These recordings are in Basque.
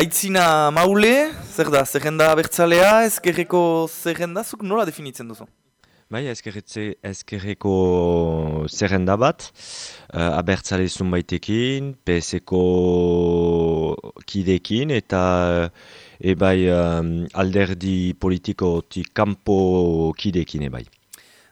Aitzina maule, zer da, zerrenda bertzalea, ezkerreko zerrenda, zuk nola definitzen duzu? Bai, ezkerretze, ezkerreko zerrenda bat, uh, abertzale zunbaitekin, PSeko kidekin eta ebai um, alderdi politikotik kanpo kidekin ebai.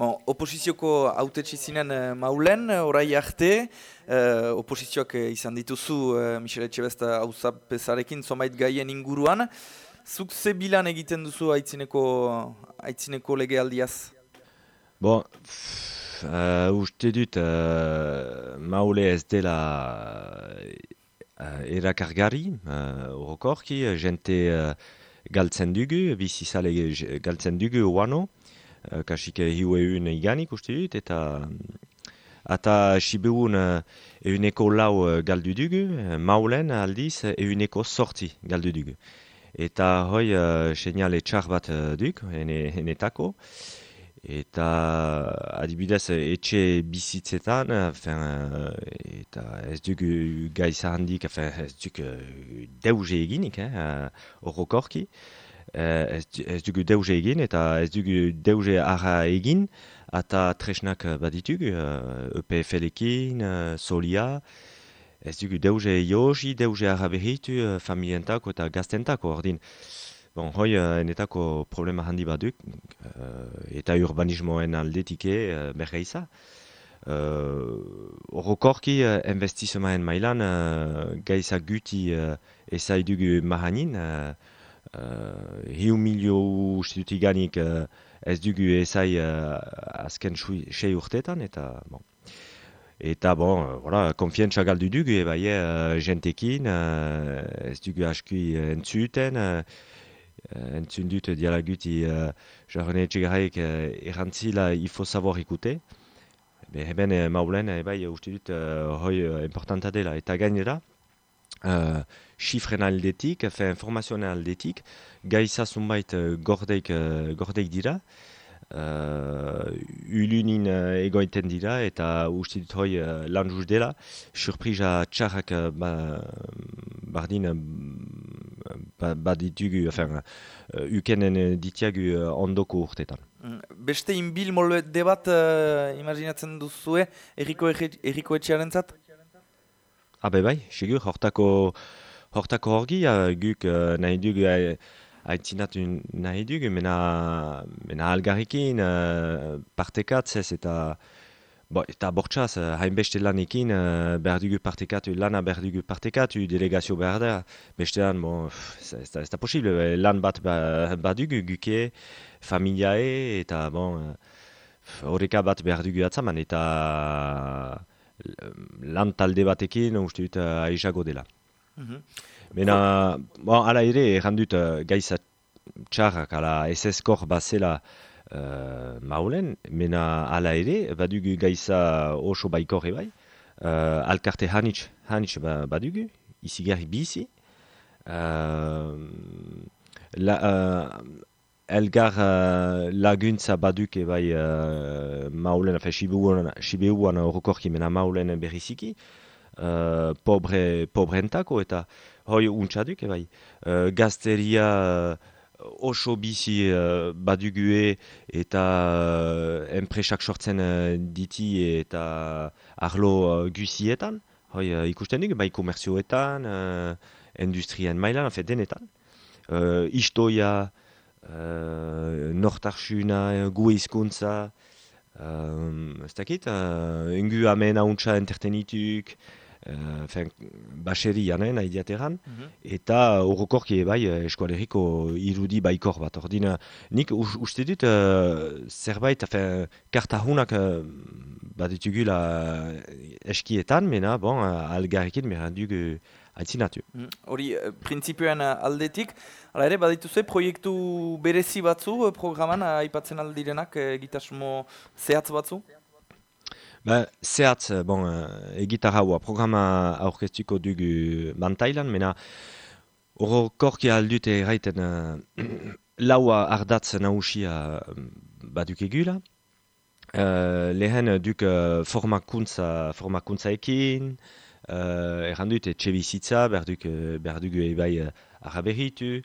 Bon, oposizioko haute txizinen uh, maulen, orai arte, uh, oposizioak uh, izan dituzu uh, Michele Etxebesta hauza pesarekin zomait gaien inguruan. Zuk ze bilan egiten duzu haitzineko, haitzineko legealdiaz? Bon, uh, uste dut uh, maule ez dela uh, erakargari, uh, jente uh, galtzen dugu, bizizale galtzen dugu oano, uh, kasik hiu egun iganik uste dut, eta eta sibeun uh, euneko lau uh, galdu dugu, maulen aldiz euneko sorti galdu dugu. Eta hoi uh, seinale txar bat uh, duk, enetako, eta adibidez etxe bizitzetan fin, eta ez dugu gaiza handik fin, ez dugu deuze eginik horrokorki eh, ez, ez dugu deuze egin eta ez dugu deuze ara egin. Eta tresnak baditugu EPFL-ekin, Solia. Ez dugu deuze jozi, deuze ara berritu familientako eta gaztentako ordin. Bon, hoi, enetako problema handi baduk, eta urbanismoen aldetike berreiza. Horrokorki, uh, uh, investizemaen mailan, uh, gaiza guti uh, ezai dugu mahanin, uh, uh, hiu milio ustitutiganik uh, ez dugu ezai uh, azken sei urtetan, eta bon. Eta bon, uh, voilà, konfientza galdu dugu, eba ye, uh, jentekin, uh, ez dugu askui entzuten, uh, Euh, entzun dut dialaguti uh, jarrone etxegarraik uh, errantzila il faut savoir écouter. Be, heben uh, maulen, uh, bai, uste dut uh, hoi uh, importanta dela. Eta gainera, uh, xifren aldetik, fe informazioen aldetik, gaiza zunbait uh, gordeik, uh, gordeik dira, uh, ulunin uh, egoiten dira, eta uste dut hoi uh, lan dela, surprisa txarrak uh, ba, bardin ba, baditugu, uh, ukenen ditiagu uh, ondoko urtetan. Mm, beste inbil molde bat uh, imaginatzen duzue erriko, erriko etxearen zat? Habe bai, sigur, hortako, hortako horgi, uh, guk uh, nahi dugu uh, haitzinatu nahi dugu, mena, mena algarrikin, uh, partekatzez eta Bo, eta bortxaz, uh, hainbeste lanekin, uh, behar dugu partekatu, lana behar dugu partekatu, delegazio behar da. Beste lan, bon, ez da, posible, lan bat ba, badugu, guke, familiae, eta bon, horreka bat behar dugu atzaman, eta lan talde batekin, uste dut, uh, aizago dela. Mm -hmm. Bena, bon, ala ere, errandut, uh, gaiza txarrak, ala SS kor bazela, uh, maulen, mena ala ere, badugu gaiza oso baikor ebai, uh, alkarte hanitz, hanitz ba, badugu, izi gari bizi, uh, la, uh, elgar uh, laguntza baduk ebai uh, maulen, afe, sibeuan horrokorki mena maulen berriziki, uh, pobre, pobre entako, eta hoi untxaduk ebai, uh, gazteria, oso bizi uh, badugue eta uh, enpresak sortzen uh, diti eta arlo uh, gusietan. Hoi, uh, ikusten dugu, bai komerzioetan, uh, industrien mailan, afe denetan. Uh, istoia, uh, nortarsuna, gu izkuntza, uh, ez dakit, uh, ingu amen hauntza entertenituk, uh, fen, baseri janen, haidiateran, mm -hmm. eta horrokorki bai eh, eskualeriko irudi baikor bat. Ordin, nik uste dut uh, zerbait, afen, kartahunak uh, bat ditugula eskietan, mena, bon, uh, algarrekin, mera haitzinatu. Mhm. Hori, mm. prinsipioen aldetik, ala ere, badituzue proiektu berezi batzu programan, aipatzen aldirenak, egitasmo zehatz batzu? Ba, zehatz, bon, egitar haua, programa aurkeztuko dugu mantailan, mena horro korki aldute erraiten uh, laua ardatz nausia baduk egula. Uh, lehen duk uh, formakuntza, formakuntza ekin, uh, errandut etxe bizitza, berduk, berdugu ebai uh, araberritu,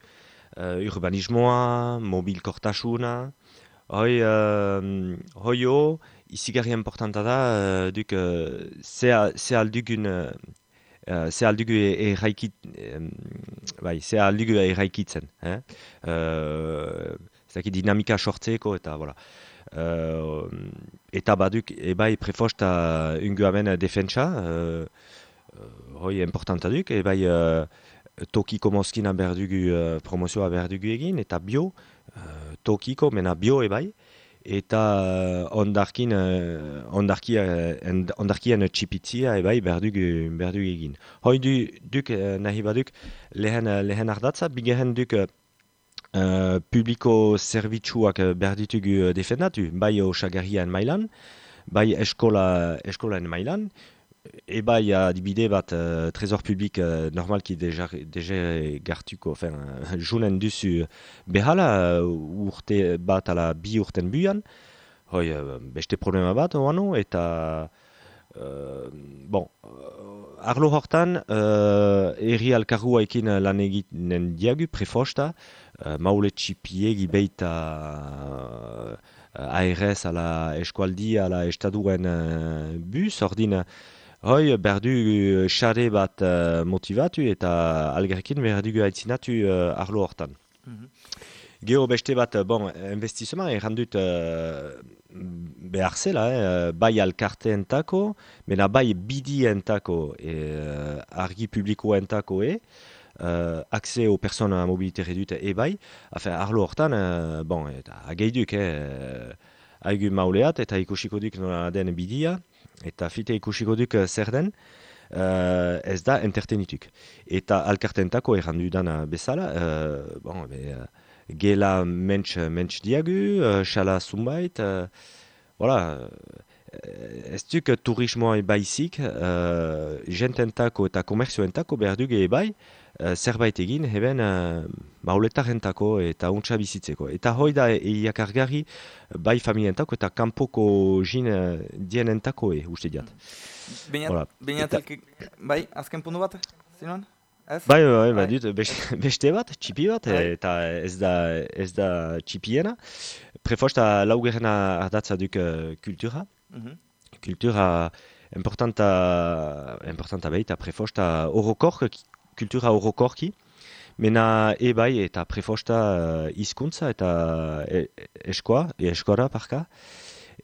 uh, urbanismoa, mobilkortasuna, hoi, uh, hoi ho, izigarri importanta da, uh, duk, uh, ze aldugun, uh, ze aldugu erraikit, um, bai, ze aldugu erraikitzen, eh? uh, zaki dinamika sortzeko eta, voilà. Uh, eta baduk, ebai prefosta ungu amen defentsa, uh, hoi importanta duk, ebai uh, tokiko mozkina berdugu uh, promozioa berdugu egin, eta bio, uh, tokiko, mena bio ebai, eta uh, ondarkin, uh, ondarkia, uh, ondarkian txipitzia ebai berdugu, berdugu egin. Hoi du, duk, uh, nahi baduk, lehen, lehen ardatza, bigehen duk, Uh, publiko zerbitzuak behar ditugu defendatu, bai osagarrian mailan, bai eskola, eskolaen mailan, e bai adibide bat uh, trezor publik uh, normalki deja, deja gartuko, enfin, jounen duzu behala urte bat ala bi urten buian, hoi beste problema bat oano, eta uh, bon, arlo hortan, uh, erri alkarrua ekin lan egiten diagu, prefosta, uh, maule txipiegi beita uh, ARS ala eskualdi ala estaduen uh, bus, ordin, hoi berdu xare bat uh, motivatu eta algerkin berdu haitzinatu uh, arlo hortan. Mm -hmm. Geo beste bat, bon, investizema errandut uh, behar zela, eh, bai alkarte entako, mena bai bidi entako, e, argi publiko entako e, uh, accès aux personnes à mobilité réduite e bai, enfin, arlo hortan, uh, bon, eta ageiduk, eh, aigu mauleat, eta ikusiko duk nola den bidia, eta fite ikusiko duk zer den, uh, ez da entertenituk. Eta alkartentako errandu dana bezala, uh, bon, be, uh, gela mentx, mentx diagu, uh, xala zumbait, uh, voilà, ez duk turismoa ebaizik, uh, jententako eta komerzioentako behar duge ebai, uh, zerbait egin, heben uh, mauletarentako eta untsa bizitzeko. Eta hoi da eiak argari bai familientako eta kanpoko jin uh, dienentako e, uste diat. Baina bai, azken puntu bat, zinuan? Ez? Bai, bai, bai, bai. Dut, beste, beste bat, txipi bat, bai. eta ez da, ez da txipiena. Prefosta laugerena ardatza duk uh, kultura. Mm -hmm. Kultura importanta, importanta behita prefosta orokork, kultura orokorki. Mena ebai eta prefosta uh, izkuntza eta e, eskoa, e, eskora parka.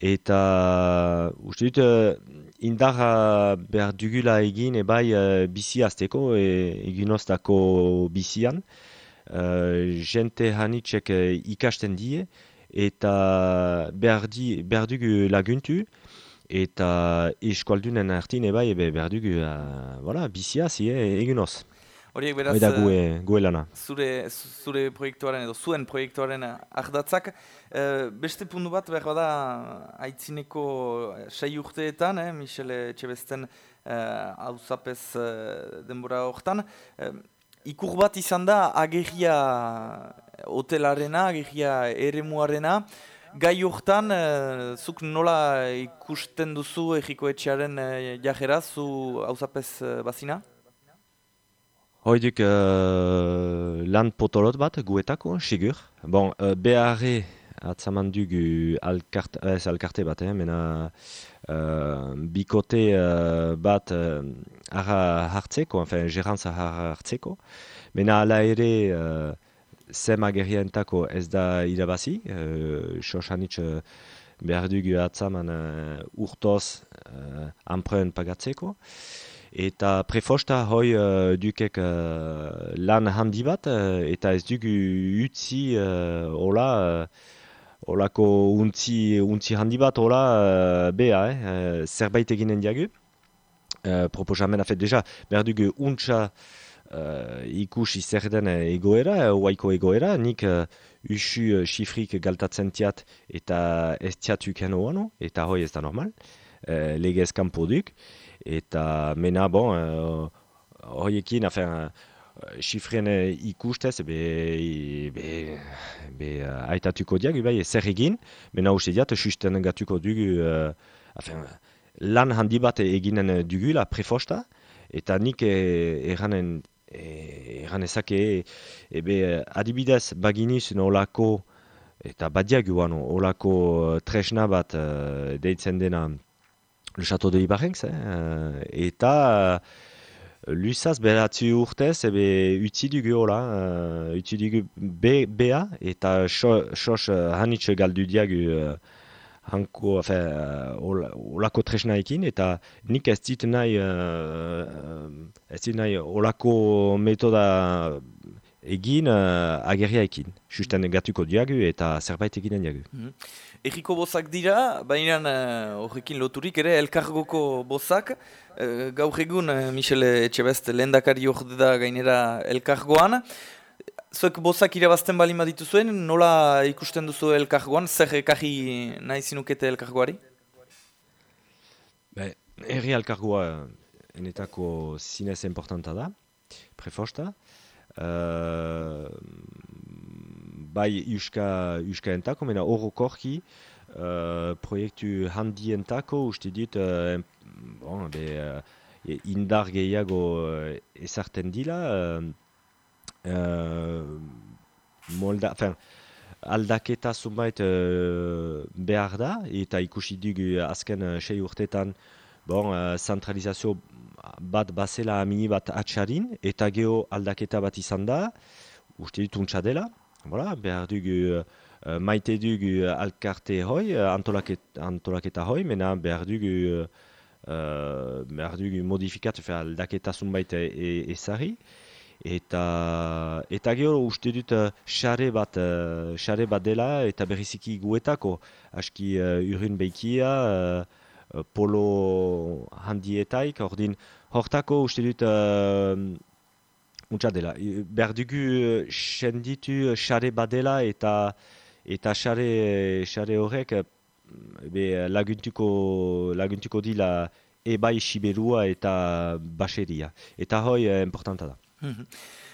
Eta uste dut uh, indarra behar dugula egin ebai bizi azteko e, egin oztako bizian. Jente hanitxek uh, ikasten die eta behar, di, behar dugu laguntu eta eskualdunen hartin ebai ebe behar dugu uh, voilà, bizia zi egin oz. Horiek beraz, Oida gue, gue lana. Zure, zure proiektuaren edo zuen proiektuaren ahdatzak. E, beste puntu bat behar bada aitzineko sei urteetan, eh, Michele Txebesten hau eh, zapez eh, denbora horretan. Eh, ikur bat izan da agerria hotelarena, agerria ere. Gai horretan, eh, zuk nola ikusten duzu egiko etxearen eh, jajera, zu hau eh, bazina? Hoiduk uh, lan potolot bat guetako, sigur. Bon, uh, beharre atzaman dugu alkart, ez alkarte bat, eh, mena uh, bikote uh, bat uh, ara hartzeko, enfin, gerantza hartzeko. Mena ala ere uh, zem agerientako ez da irabazi, uh, xosanitz uh, behar dugu atzaman uh, urtoz uh, pagatzeko. Eta prefosta hoi uh, dukek uh, lan handi bat, uh, eta ez dugu utzi uh, hola, uh, holako untzi, untzi handi bat hola uh, bea, eh, uh, zerbait eginen diagu. Uh, proposamen afet deja, behar dugu untsa uh, ikusi zer den egoera, oaiko egoera, nik uh, usu uh, xifrik galtatzen tiat eta ez tiatuk heno ano, eta hoi ez da normal, uh, legez kanpo duk eta mena bon uh, horiekin afen xifren uh, ikustez be, be, be uh, aitatuko diak bai zer egin mena uste diat susten gatuko dugu uh, afen, lan handi bat eginen dugula prefosta eta nik erranen erran ezake ebe adibidez baginiz nolako. Eta badiak guan olako tresna bat deitzen dena le château de Ibarrenx, eh, eta Lusaz beratzi urtez, ebe utzi hola, uh, utzi be, bea, eta sos uh, hanitz galdu diagu uh, hanko, afe, uh, olako tresnaekin, eta nik ez dit nahi, uh, ez dit nahi olako metoda egin uh, agerriaekin. Justen gatuko diagu eta zerbait eginen diagu. Mm -hmm. Eriko bozak dira, baina horrekin loturik ere elkargoko bozak. Uh, gaur egun, uh, Michele Etxebest, lehen dakari hori da gainera elkargoan. Zuek bozak irabazten bali maditu zuen, nola ikusten duzu elkargoan? Zer ekarri nahi zinukete elkargoari? Be, erri elkargoa enetako zinez importanta da, prefosta. Uh, bai Euska, Euska entako, mena orokorki, uh, proiektu handientako, uste dit, uh, bon, be, uh, indar gehiago uh, ezarten dila, uh, molda, fin, aldaketa zunbait uh, behar da, eta ikusi dugu azken uh, sei urtetan, bon, uh, zentralizazio bat bazela amini bat atxarin, eta geho aldaketa bat izan da, uste dit untsa dela, Voilà, behar dugu, uh, maite dugu alkarte hoi, antolaketa, antolaketa hoi, mena behar dugu, uh, behar dugu modifikat, fe aldaketa zunbait ezari. Eta, eta gero uste dut xare uh, bat, uh, bat dela eta berriziki guetako. Aski uh, urrin behikia, uh, polo handietaik, ordin hortako uste dut Untsa dela, behar dugu senditu xare badela eta eta xare, xare horrek be, laguntuko, laguntuko dila ebai siberua eta baseria. Eta hoi importanta da. Mhm.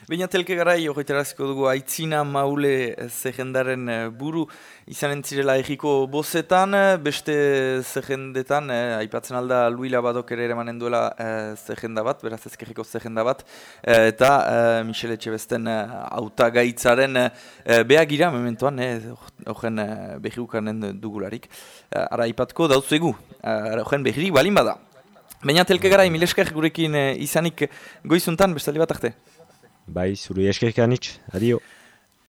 Baina telke garai horretaraziko dugu aitzina maule zehendaren eh, buru izanen zirela egiko bozetan, beste zehendetan, eh, aipatzen alda Luila Badok ere emanen duela eh, zehenda bat, beraz ezkerriko zehenda bat, eh, eta eh, Michele Etxebesten eh, auta gaitzaren eh, behagira, mementoan, horren eh, eh, dugularik. Eh, ara aipatko dauzuegu, eh, horren behirik balin bada. Baina telke gara, mileskak gurekin eh, izanik goizuntan, bestali bat arte. Bai, zure eskerrik anitz, adio.